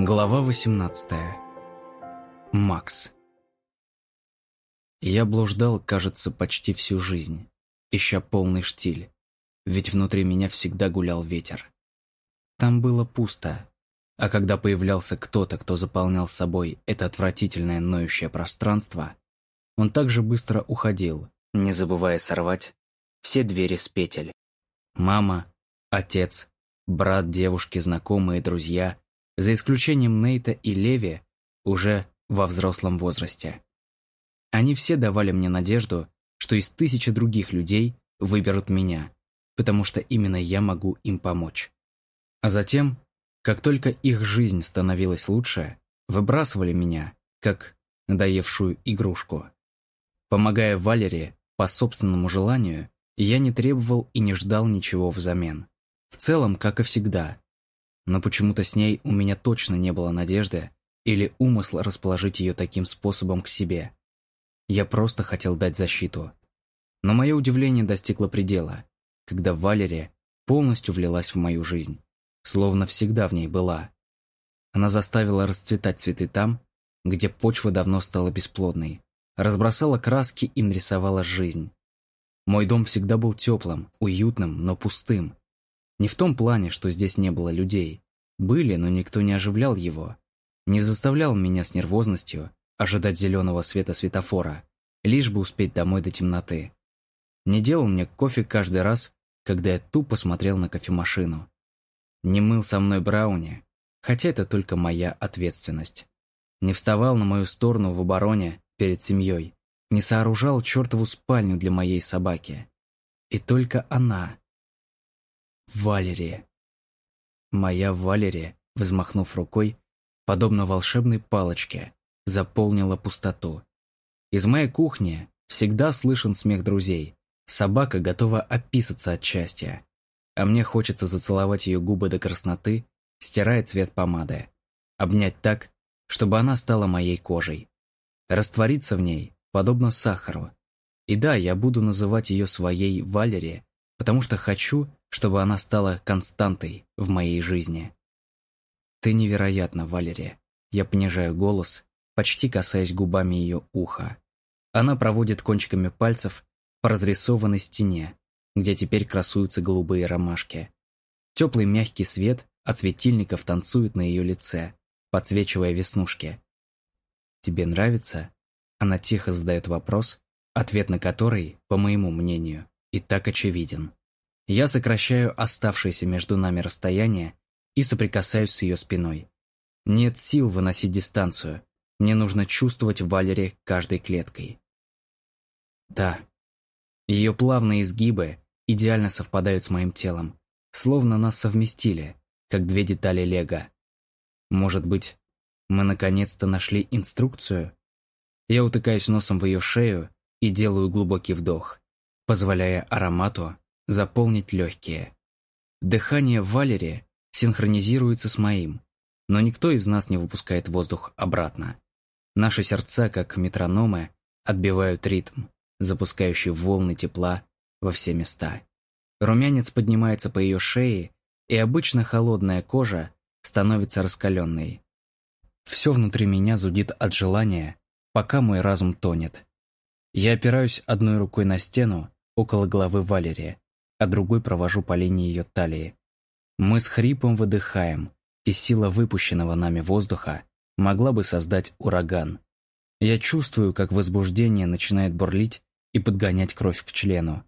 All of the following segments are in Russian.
Глава 18. Макс. Я блуждал, кажется, почти всю жизнь, ища полный штиль, ведь внутри меня всегда гулял ветер. Там было пусто, а когда появлялся кто-то, кто заполнял собой это отвратительное ноющее пространство, он также быстро уходил, не забывая сорвать все двери с петель. Мама, отец, брат девушки, знакомые, друзья — за исключением Нейта и Леви, уже во взрослом возрасте. Они все давали мне надежду, что из тысячи других людей выберут меня, потому что именно я могу им помочь. А затем, как только их жизнь становилась лучше, выбрасывали меня, как надоевшую игрушку. Помогая Валере по собственному желанию, я не требовал и не ждал ничего взамен. В целом, как и всегда, но почему-то с ней у меня точно не было надежды или умысла расположить ее таким способом к себе. Я просто хотел дать защиту. Но мое удивление достигло предела, когда Валерия полностью влилась в мою жизнь, словно всегда в ней была. Она заставила расцветать цветы там, где почва давно стала бесплодной, разбросала краски и нарисовала жизнь. Мой дом всегда был теплым, уютным, но пустым, не в том плане, что здесь не было людей. Были, но никто не оживлял его. Не заставлял меня с нервозностью ожидать зеленого света светофора, лишь бы успеть домой до темноты. Не делал мне кофе каждый раз, когда я тупо смотрел на кофемашину. Не мыл со мной Брауни, хотя это только моя ответственность. Не вставал на мою сторону в обороне перед семьей, не сооружал чертову спальню для моей собаки. И только она, Валерия. Моя Валерия, взмахнув рукой, подобно волшебной палочке, заполнила пустоту. Из моей кухни всегда слышен смех друзей. Собака готова описаться от счастья. А мне хочется зацеловать ее губы до красноты, стирая цвет помады. Обнять так, чтобы она стала моей кожей. Раствориться в ней, подобно сахару. И да, я буду называть ее своей Валерией, потому что хочу, чтобы она стала константой в моей жизни. Ты невероятна, Валерия. Я понижаю голос, почти касаясь губами ее уха. Она проводит кончиками пальцев по разрисованной стене, где теперь красуются голубые ромашки. Теплый мягкий свет от светильников танцует на ее лице, подсвечивая веснушки. «Тебе нравится?» Она тихо задает вопрос, ответ на который, по моему мнению, и так очевиден. Я сокращаю оставшееся между нами расстояние и соприкасаюсь с ее спиной. Нет сил выносить дистанцию. Мне нужно чувствовать Валери каждой клеткой. Да. Ее плавные изгибы идеально совпадают с моим телом, словно нас совместили, как две детали лего. Может быть, мы наконец-то нашли инструкцию? Я утыкаюсь носом в ее шею и делаю глубокий вдох позволяя аромату заполнить легкие. Дыхание Валери синхронизируется с моим, но никто из нас не выпускает воздух обратно. Наши сердца, как метрономы, отбивают ритм, запускающий волны тепла во все места. Румянец поднимается по ее шее, и обычно холодная кожа становится раскаленной. Все внутри меня зудит от желания, пока мой разум тонет. Я опираюсь одной рукой на стену, около головы Валерия, а другой провожу по линии ее талии. Мы с хрипом выдыхаем, и сила выпущенного нами воздуха могла бы создать ураган. Я чувствую, как возбуждение начинает бурлить и подгонять кровь к члену.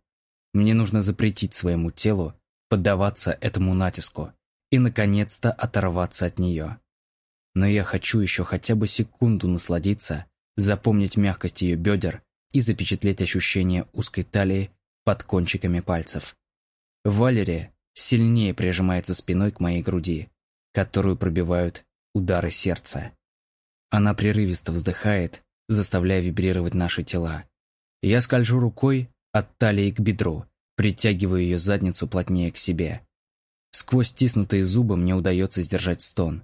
Мне нужно запретить своему телу поддаваться этому натиску и, наконец-то, оторваться от нее. Но я хочу еще хотя бы секунду насладиться, запомнить мягкость ее бедер и запечатлеть ощущение узкой талии под кончиками пальцев. Валерия сильнее прижимается спиной к моей груди, которую пробивают удары сердца. Она прерывисто вздыхает, заставляя вибрировать наши тела. Я скольжу рукой от талии к бедру, притягиваю ее задницу плотнее к себе. Сквозь стиснутые зубы мне удается сдержать стон.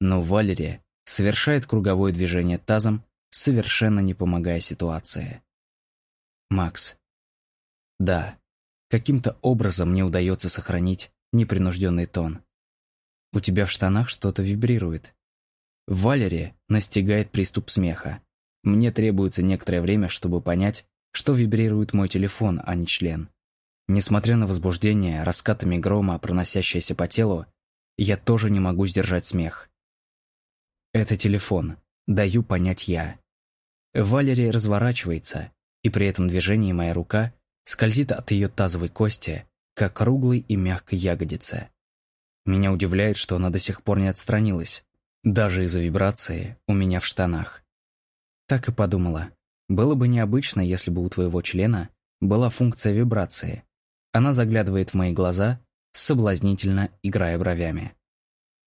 Но Валерия совершает круговое движение тазом, совершенно не помогая ситуации. Макс, да, каким-то образом мне удается сохранить непринужденный тон. У тебя в штанах что-то вибрирует. Валери настигает приступ смеха. Мне требуется некоторое время, чтобы понять, что вибрирует мой телефон, а не член. Несмотря на возбуждение, раскатами грома, проносящееся по телу, я тоже не могу сдержать смех. Это телефон. Даю понять я. Валерия разворачивается, и при этом движении моя рука скользит от ее тазовой кости как круглой и мягкой ягодице. Меня удивляет, что она до сих пор не отстранилась, даже из-за вибрации у меня в штанах. Так и подумала. Было бы необычно, если бы у твоего члена была функция вибрации. Она заглядывает в мои глаза, соблазнительно играя бровями.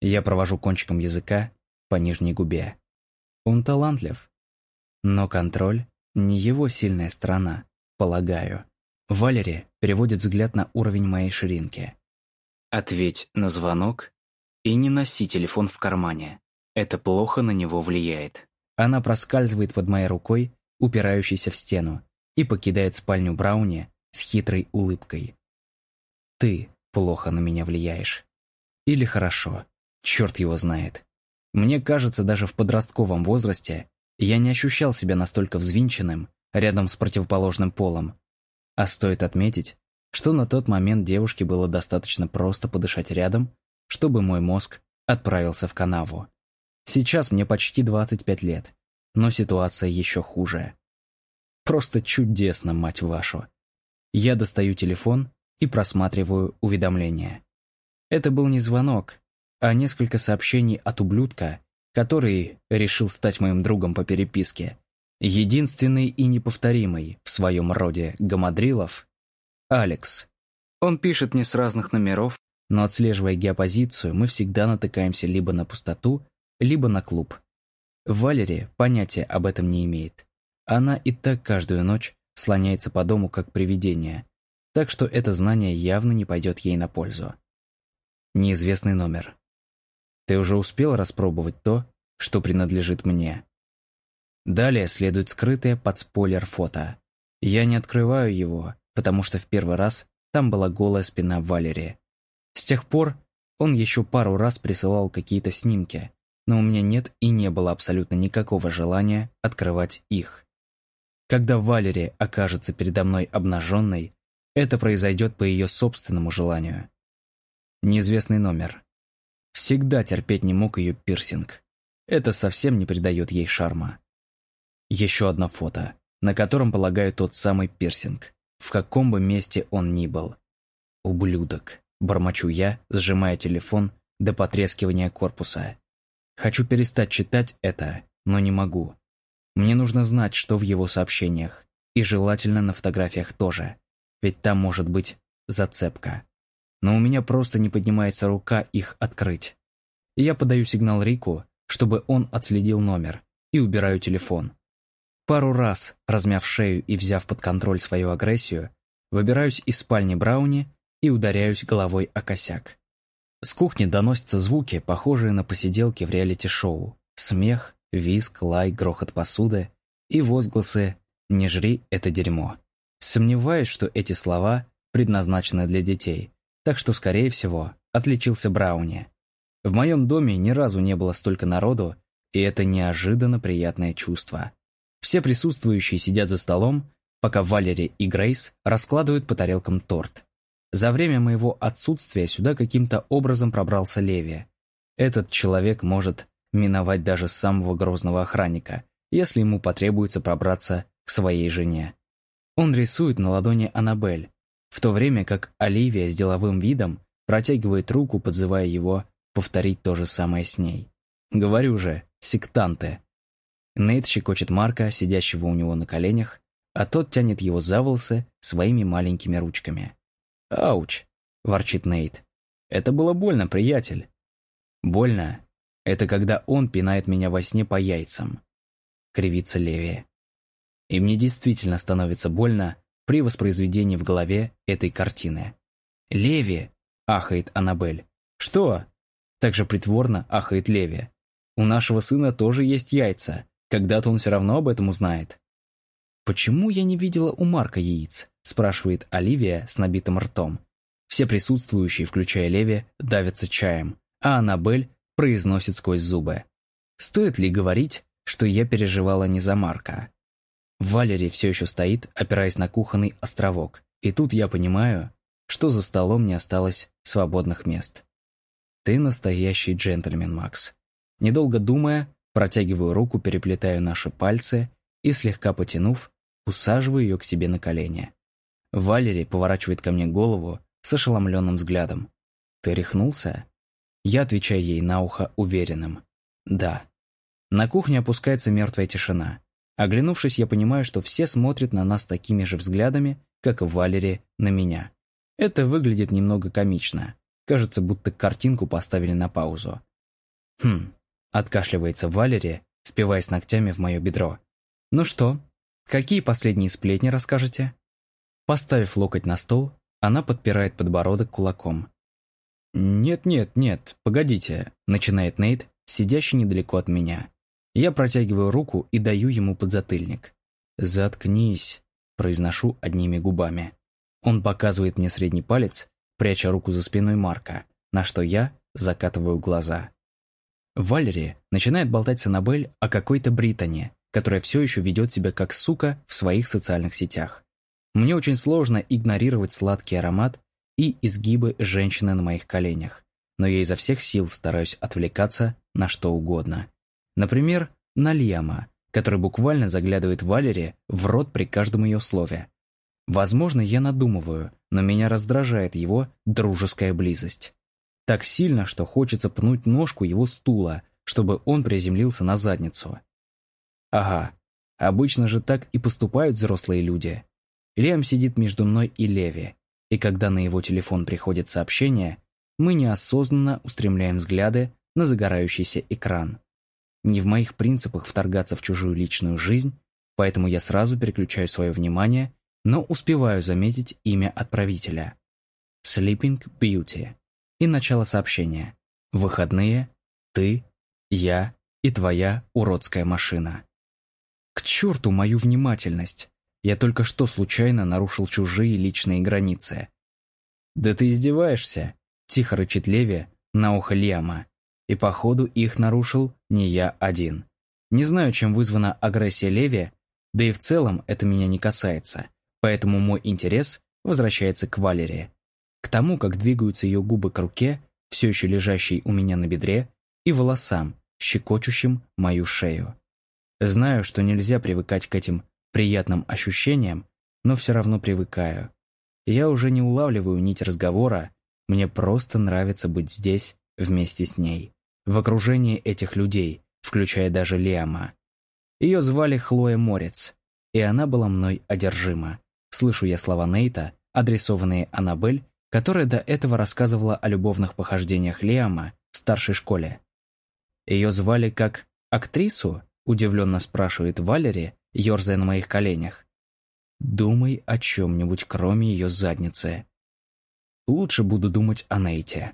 Я провожу кончиком языка по нижней губе. Он талантлив. Но контроль — не его сильная сторона, полагаю. Валери переводит взгляд на уровень моей ширинки. Ответь на звонок и не носи телефон в кармане. Это плохо на него влияет. Она проскальзывает под моей рукой, упирающейся в стену, и покидает спальню Брауни с хитрой улыбкой. Ты плохо на меня влияешь. Или хорошо. Черт его знает. Мне кажется, даже в подростковом возрасте я не ощущал себя настолько взвинченным рядом с противоположным полом, а стоит отметить, что на тот момент девушке было достаточно просто подышать рядом, чтобы мой мозг отправился в канаву. Сейчас мне почти 25 лет, но ситуация еще хуже. Просто чудесно, мать вашу. Я достаю телефон и просматриваю уведомления. Это был не звонок, а несколько сообщений от ублюдка, который решил стать моим другом по переписке Единственный и неповторимый в своем роде Гамадрилов — Алекс. Он пишет мне с разных номеров, но отслеживая геопозицию, мы всегда натыкаемся либо на пустоту, либо на клуб. Валери понятия об этом не имеет. Она и так каждую ночь слоняется по дому как привидение, так что это знание явно не пойдет ей на пользу. Неизвестный номер. Ты уже успел распробовать то, что принадлежит мне? Далее следует скрытое под спойлер фото. Я не открываю его, потому что в первый раз там была голая спина Валерии. С тех пор он еще пару раз присылал какие-то снимки, но у меня нет и не было абсолютно никакого желания открывать их. Когда Валерия окажется передо мной обнаженной, это произойдет по ее собственному желанию. Неизвестный номер. Всегда терпеть не мог ее пирсинг. Это совсем не придает ей шарма. Еще одно фото, на котором, полагаю, тот самый пирсинг, в каком бы месте он ни был. «Ублюдок», — бормочу я, сжимая телефон до потрескивания корпуса. Хочу перестать читать это, но не могу. Мне нужно знать, что в его сообщениях, и желательно на фотографиях тоже, ведь там может быть зацепка. Но у меня просто не поднимается рука их открыть. Я подаю сигнал Рику, чтобы он отследил номер, и убираю телефон. Пару раз, размяв шею и взяв под контроль свою агрессию, выбираюсь из спальни Брауни и ударяюсь головой о косяк. С кухни доносятся звуки, похожие на посиделки в реалити-шоу. Смех, визг, лай, грохот посуды и возгласы «Не жри это дерьмо». Сомневаюсь, что эти слова предназначены для детей, так что, скорее всего, отличился Брауни. В моем доме ни разу не было столько народу, и это неожиданно приятное чувство. Все присутствующие сидят за столом, пока Валери и Грейс раскладывают по тарелкам торт. За время моего отсутствия сюда каким-то образом пробрался Леви. Этот человек может миновать даже самого грозного охранника, если ему потребуется пробраться к своей жене. Он рисует на ладони Аннабель, в то время как Оливия с деловым видом протягивает руку, подзывая его повторить то же самое с ней. Говорю же, сектанты. Нейт щекочет Марка, сидящего у него на коленях, а тот тянет его за волосы своими маленькими ручками. «Ауч!» – ворчит Нейт. «Это было больно, приятель». «Больно – это когда он пинает меня во сне по яйцам», – кривится Леви. И мне действительно становится больно при воспроизведении в голове этой картины. «Леви!» – ахает Аннабель. «Что?» – также притворно ахает Леви. «У нашего сына тоже есть яйца, когда-то он все равно об этом узнает. «Почему я не видела у Марка яиц?» – спрашивает Оливия с набитым ртом. Все присутствующие, включая Леви, давятся чаем, а Аннабель произносит сквозь зубы. Стоит ли говорить, что я переживала не за Марка? Валерий все еще стоит, опираясь на кухонный островок, и тут я понимаю, что за столом не осталось свободных мест. Ты настоящий джентльмен, Макс. Недолго думая, протягиваю руку, переплетаю наши пальцы и, слегка потянув, усаживаю ее к себе на колени. Валерий поворачивает ко мне голову с ошеломленным взглядом. «Ты рехнулся?» Я отвечаю ей на ухо уверенным. «Да». На кухне опускается мертвая тишина. Оглянувшись, я понимаю, что все смотрят на нас такими же взглядами, как и Валери на меня. Это выглядит немного комично. Кажется, будто картинку поставили на паузу. «Хм», — откашливается Валери, впиваясь ногтями в мое бедро. «Ну что, какие последние сплетни расскажете?» Поставив локоть на стол, она подпирает подбородок кулаком. «Нет-нет, нет, погодите», — начинает Нейт, сидящий недалеко от меня. Я протягиваю руку и даю ему подзатыльник. «Заткнись», — произношу одними губами. Он показывает мне средний палец, пряча руку за спиной Марка, на что я закатываю глаза. Валери начинает болтать с Аннабель о какой-то Британе, которая все еще ведет себя как сука в своих социальных сетях. Мне очень сложно игнорировать сладкий аромат и изгибы женщины на моих коленях, но я изо всех сил стараюсь отвлекаться на что угодно. Например, на Льяма, который буквально заглядывает Валере в рот при каждом ее слове. Возможно, я надумываю, но меня раздражает его дружеская близость. Так сильно, что хочется пнуть ножку его стула, чтобы он приземлился на задницу. Ага, обычно же так и поступают взрослые люди. Лиам сидит между мной и Леви, и когда на его телефон приходит сообщение, мы неосознанно устремляем взгляды на загорающийся экран. Не в моих принципах вторгаться в чужую личную жизнь, поэтому я сразу переключаю свое внимание, но успеваю заметить имя отправителя. Sleeping Beauty. И начало сообщения. Выходные, ты, я и твоя уродская машина. К черту мою внимательность! Я только что случайно нарушил чужие личные границы. «Да ты издеваешься?» – тихо рычит Леви на ухо Лиама. И походу их нарушил не я один. Не знаю, чем вызвана агрессия Леви, да и в целом это меня не касается, поэтому мой интерес возвращается к Валерии. К тому, как двигаются ее губы к руке, все еще лежащей у меня на бедре, и волосам, щекочущим мою шею. Знаю, что нельзя привыкать к этим приятным ощущением, но все равно привыкаю. Я уже не улавливаю нить разговора, мне просто нравится быть здесь вместе с ней, в окружении этих людей, включая даже Лиама. Ее звали Хлоя Морец, и она была мной одержима. Слышу я слова Нейта, адресованные Аннабель, которая до этого рассказывала о любовных похождениях Лиама в старшей школе. Ее звали как актрису, удивленно спрашивает Валери, ерзая на моих коленях. Думай о чем-нибудь, кроме ее задницы. Лучше буду думать о Нейте.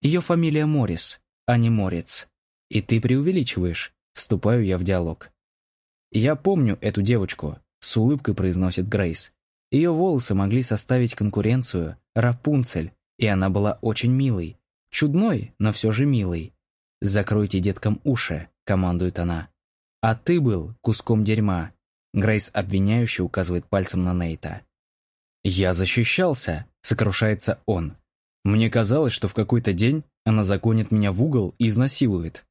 Ее фамилия Моррис, а не Морец. И ты преувеличиваешь, вступаю я в диалог. Я помню эту девочку, с улыбкой произносит Грейс. Ее волосы могли составить конкуренцию Рапунцель, и она была очень милой. Чудной, но все же милой. «Закройте деткам уши», — командует она. «А ты был куском дерьма», Грейс обвиняюще указывает пальцем на Нейта. «Я защищался», — сокрушается он. «Мне казалось, что в какой-то день она загонит меня в угол и изнасилует».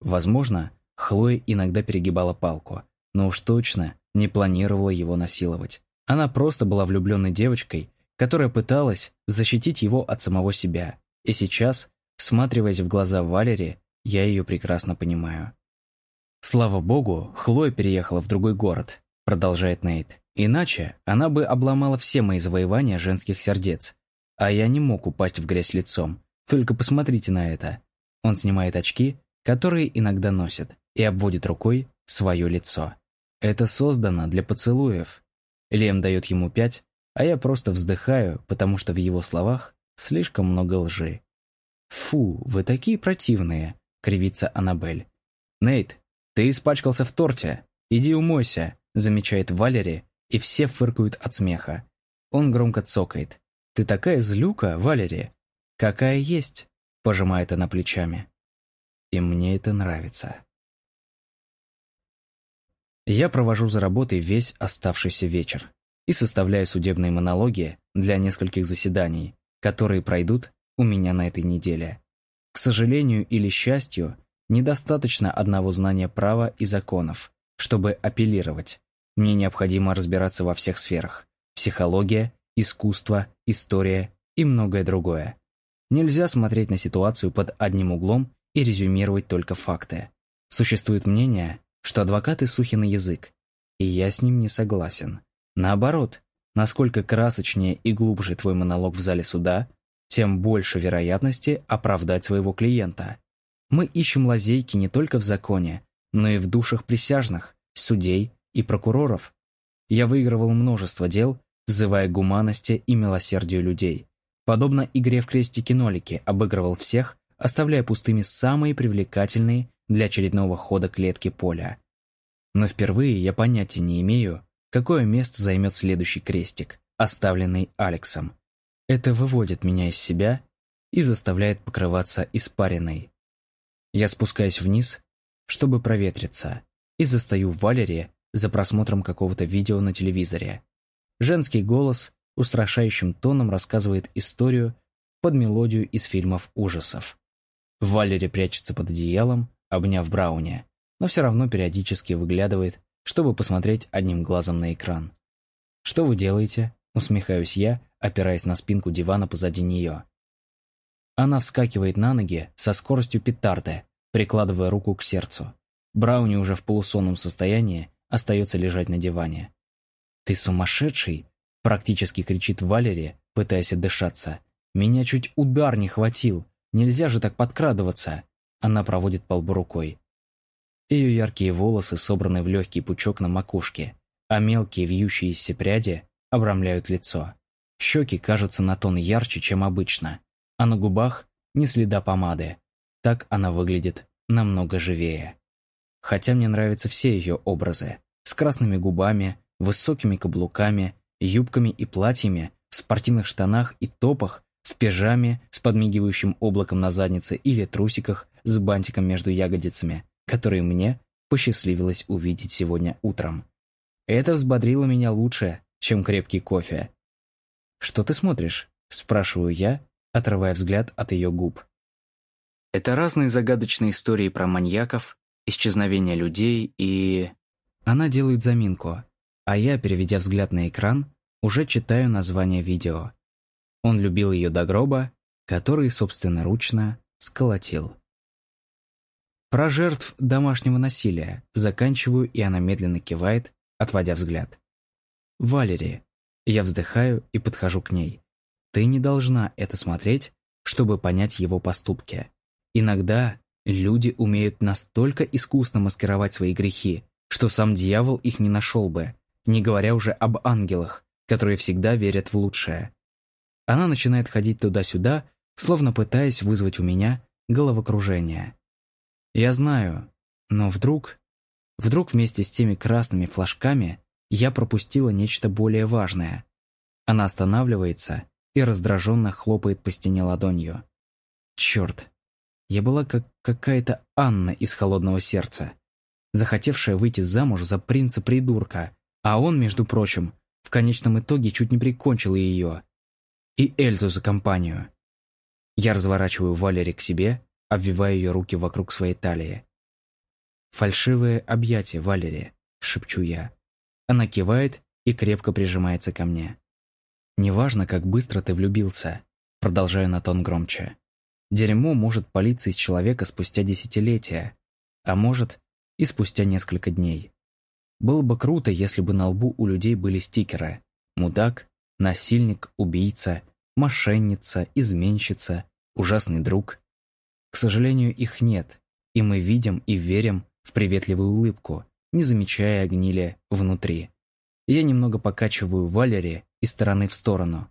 Возможно, Хлоя иногда перегибала палку, но уж точно не планировала его насиловать. Она просто была влюбленной девочкой, которая пыталась защитить его от самого себя. И сейчас, всматриваясь в глаза Валери, я ее прекрасно понимаю. Слава богу, Хлоя переехала в другой город, продолжает Нейт. Иначе она бы обломала все мои завоевания женских сердец. А я не мог упасть в грязь лицом. Только посмотрите на это. Он снимает очки, которые иногда носит, и обводит рукой свое лицо. Это создано для поцелуев. Лем дает ему пять, а я просто вздыхаю, потому что в его словах слишком много лжи. «Фу, вы такие противные», — кривится Аннабель. «Нейт, «Ты испачкался в торте. Иди умойся», — замечает Валери, и все фыркают от смеха. Он громко цокает. «Ты такая злюка, Валери!» «Какая есть!» — пожимает она плечами. И мне это нравится. Я провожу за работой весь оставшийся вечер и составляю судебные монологи для нескольких заседаний, которые пройдут у меня на этой неделе. К сожалению или счастью, недостаточно одного знания права и законов, чтобы апеллировать. Мне необходимо разбираться во всех сферах – психология, искусство, история и многое другое. Нельзя смотреть на ситуацию под одним углом и резюмировать только факты. Существует мнение, что адвокаты сухи на язык, и я с ним не согласен. Наоборот, насколько красочнее и глубже твой монолог в зале суда, тем больше вероятности оправдать своего клиента. Мы ищем лазейки не только в законе, но и в душах присяжных, судей и прокуроров. Я выигрывал множество дел, взывая гуманности и милосердию людей. Подобно игре в крестики-нолики обыгрывал всех, оставляя пустыми самые привлекательные для очередного хода клетки поля. Но впервые я понятия не имею, какое место займет следующий крестик, оставленный Алексом. Это выводит меня из себя и заставляет покрываться испариной. Я спускаюсь вниз, чтобы проветриться, и застаю Валерия за просмотром какого-то видео на телевизоре. Женский голос устрашающим тоном рассказывает историю под мелодию из фильмов ужасов. Валери прячется под одеялом, обняв Брауни, но все равно периодически выглядывает, чтобы посмотреть одним глазом на экран. «Что вы делаете?» — усмехаюсь я, опираясь на спинку дивана позади нее. Она вскакивает на ноги со скоростью петарды, прикладывая руку к сердцу. Брауни уже в полусонном состоянии остается лежать на диване. «Ты сумасшедший?» – практически кричит Валери, пытаясь отдышаться. «Меня чуть удар не хватил. Нельзя же так подкрадываться!» Она проводит по лбу рукой. Ее яркие волосы собраны в легкий пучок на макушке, а мелкие вьющиеся пряди обрамляют лицо. Щеки кажутся на тон ярче, чем обычно, а на губах ни следа помады. Так она выглядит намного живее. Хотя мне нравятся все ее образы. С красными губами, высокими каблуками, юбками и платьями, в спортивных штанах и топах, в пижаме с подмигивающим облаком на заднице или трусиках с бантиком между ягодицами, которые мне посчастливилось увидеть сегодня утром. Это взбодрило меня лучше, чем крепкий кофе. «Что ты смотришь?» – спрашиваю я, отрывая взгляд от ее губ. Это разные загадочные истории про маньяков, исчезновение людей и... Она делает заминку, а я, переведя взгляд на экран, уже читаю название видео. Он любил ее до гроба, который собственноручно сколотил. Про жертв домашнего насилия заканчиваю, и она медленно кивает, отводя взгляд. «Валери». Я вздыхаю и подхожу к ней. «Ты не должна это смотреть, чтобы понять его поступки. Иногда Люди умеют настолько искусно маскировать свои грехи, что сам дьявол их не нашел бы, не говоря уже об ангелах, которые всегда верят в лучшее. Она начинает ходить туда-сюда, словно пытаясь вызвать у меня головокружение. Я знаю, но вдруг... Вдруг вместе с теми красными флажками я пропустила нечто более важное. Она останавливается и раздраженно хлопает по стене ладонью. Черт, я была как какая-то Анна из «Холодного сердца», захотевшая выйти замуж за принца-придурка, а он, между прочим, в конечном итоге чуть не прикончил ее. И Эльзу за компанию. Я разворачиваю Валери к себе, обвивая ее руки вокруг своей талии. «Фальшивые объятия, Валери», — шепчу я. Она кивает и крепко прижимается ко мне. «Неважно, как быстро ты влюбился», — продолжаю на тон громче. Дерьмо может палиться из человека спустя десятилетия, а может и спустя несколько дней. Было бы круто, если бы на лбу у людей были стикеры «Мудак», «Насильник», «Убийца», «Мошенница», «Изменщица», «Ужасный друг». К сожалению, их нет, и мы видим и верим в приветливую улыбку, не замечая гнили внутри. Я немного покачиваю Валери из стороны в сторону.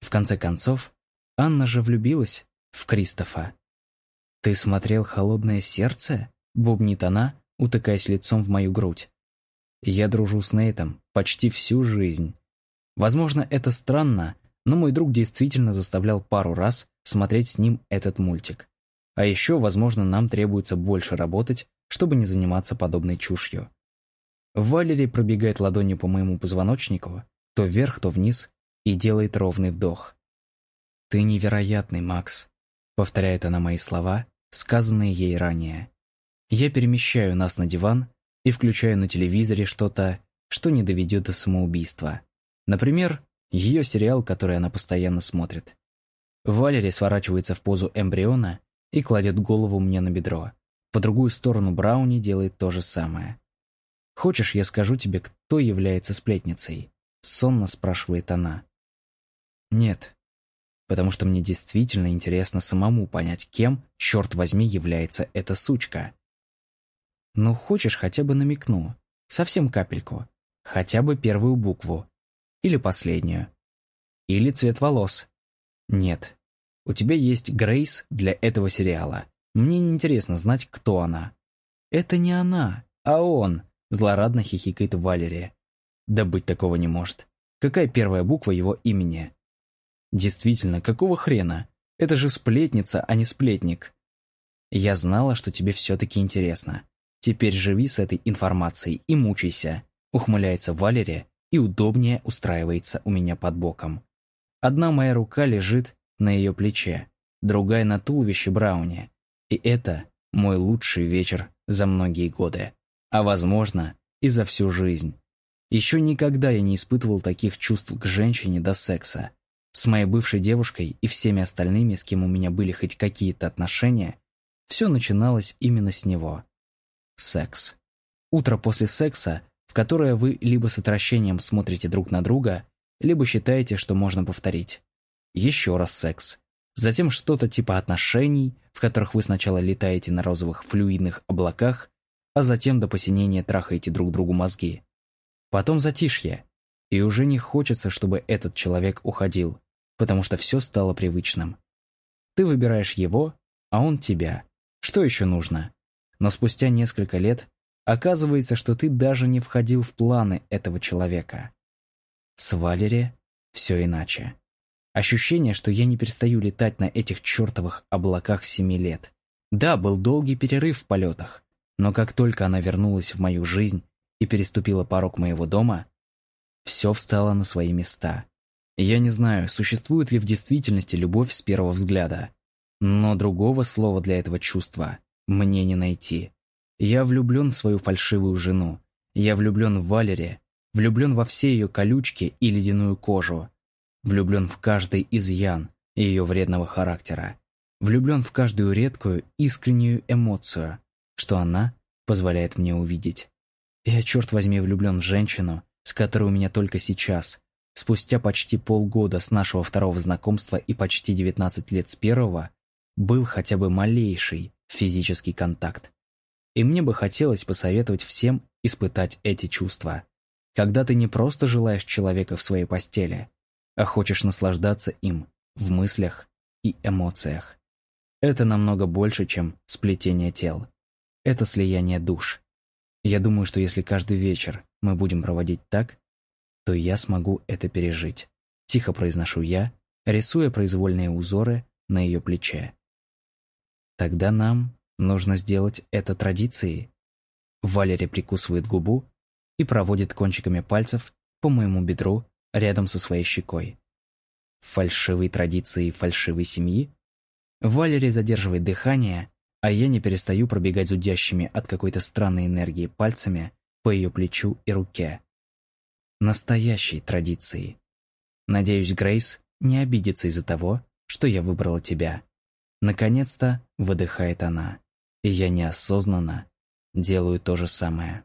В конце концов, Анна же влюбилась в Кристофа. «Ты смотрел «Холодное сердце»?» — бубнит она, утыкаясь лицом в мою грудь. Я дружу с Нейтом почти всю жизнь. Возможно, это странно, но мой друг действительно заставлял пару раз смотреть с ним этот мультик. А еще, возможно, нам требуется больше работать, чтобы не заниматься подобной чушью. Валерий пробегает ладонью по моему позвоночнику, то вверх, то вниз, и делает ровный вдох. «Ты невероятный, Макс», — повторяет она мои слова, сказанные ей ранее. Я перемещаю нас на диван и включаю на телевизоре что-то, что не доведет до самоубийства. Например, ее сериал, который она постоянно смотрит. Валери сворачивается в позу эмбриона и кладет голову мне на бедро. По другую сторону Брауни делает то же самое. «Хочешь, я скажу тебе, кто является сплетницей?» Сонно спрашивает она. «Нет, потому что мне действительно интересно самому понять, кем, черт возьми, является эта сучка. Ну, хочешь, хотя бы намекну. Совсем капельку. Хотя бы первую букву. Или последнюю. Или цвет волос. Нет. У тебя есть Грейс для этого сериала. Мне не интересно знать, кто она. Это не она, а он, злорадно хихикает Валерия. Да быть такого не может. Какая первая буква его имени? Действительно, какого хрена? Это же сплетница, а не сплетник. Я знала, что тебе все-таки интересно. Теперь живи с этой информацией и мучайся. Ухмыляется Валерия и удобнее устраивается у меня под боком. Одна моя рука лежит на ее плече, другая на туловище Брауни. И это мой лучший вечер за многие годы. А возможно, и за всю жизнь. Еще никогда я не испытывал таких чувств к женщине до секса. С моей бывшей девушкой и всеми остальными, с кем у меня были хоть какие-то отношения, все начиналось именно с него. Секс. Утро после секса, в которое вы либо с отвращением смотрите друг на друга, либо считаете, что можно повторить. Еще раз секс. Затем что-то типа отношений, в которых вы сначала летаете на розовых флюидных облаках, а затем до посинения трахаете друг другу мозги. Потом затишье, и уже не хочется, чтобы этот человек уходил, потому что все стало привычным. Ты выбираешь его, а он тебя. Что еще нужно? Но спустя несколько лет оказывается, что ты даже не входил в планы этого человека. С Валери все иначе. Ощущение, что я не перестаю летать на этих чертовых облаках семи лет. Да, был долгий перерыв в полетах, но как только она вернулась в мою жизнь и переступила порог моего дома, все встало на свои места. Я не знаю, существует ли в действительности любовь с первого взгляда, но другого слова для этого чувства мне не найти. Я влюблен в свою фальшивую жену. Я влюблен в Валере, влюблен во все ее колючки и ледяную кожу. Влюблен в каждый изъян ее вредного характера. Влюблен в каждую редкую, искреннюю эмоцию, что она позволяет мне увидеть. Я, черт возьми, влюблен в женщину, с которой у меня только сейчас, спустя почти полгода с нашего второго знакомства и почти 19 лет с первого, был хотя бы малейший физический контакт. И мне бы хотелось посоветовать всем испытать эти чувства. Когда ты не просто желаешь человека в своей постели, а хочешь наслаждаться им в мыслях и эмоциях. Это намного больше, чем сплетение тел. Это слияние душ. Я думаю, что если каждый вечер мы будем проводить так, то я смогу это пережить. Тихо произношу я, рисуя произвольные узоры на ее плече. Тогда нам нужно сделать это традицией. Валерия прикусывает губу и проводит кончиками пальцев по моему бедру рядом со своей щекой. Фальшивые традиции фальшивой семьи? Валерия задерживает дыхание, а я не перестаю пробегать зудящими от какой-то странной энергии пальцами по ее плечу и руке. Настоящей традиции. Надеюсь, Грейс не обидится из-за того, что я выбрала тебя. Наконец-то выдыхает она, и я неосознанно делаю то же самое.